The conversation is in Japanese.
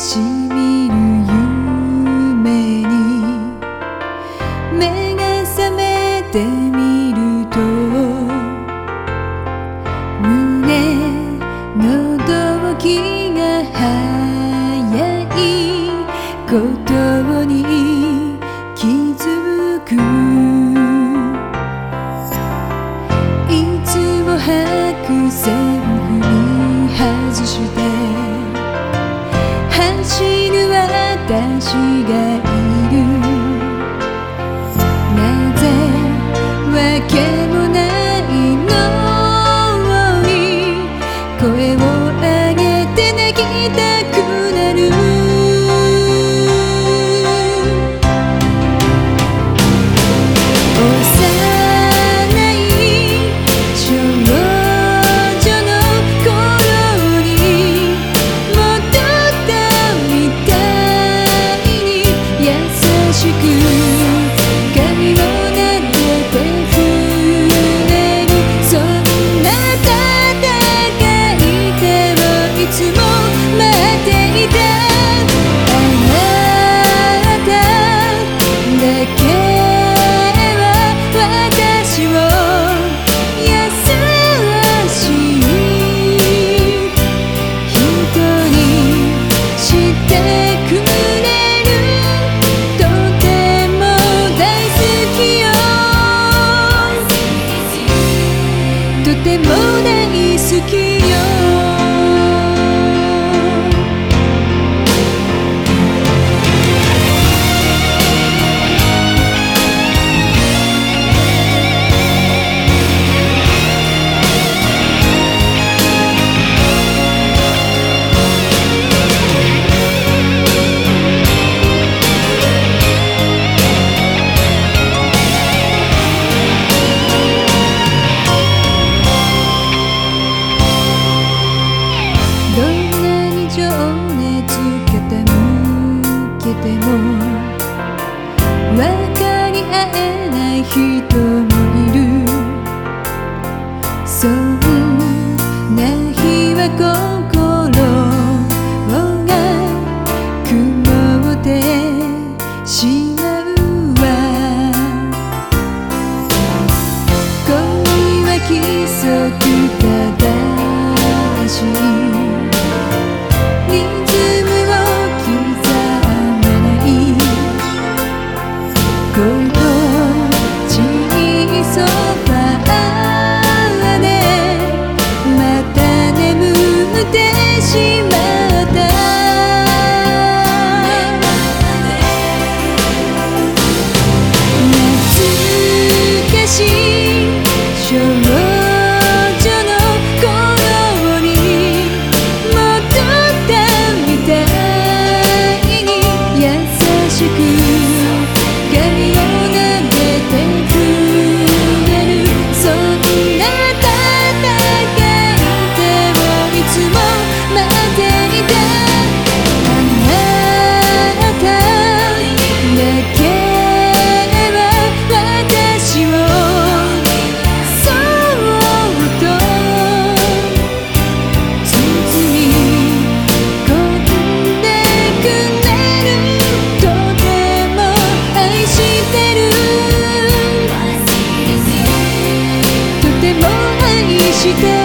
しみる夢に目が覚めてみると胸の動きが早いことに気づくた茂るわかり合えない人もして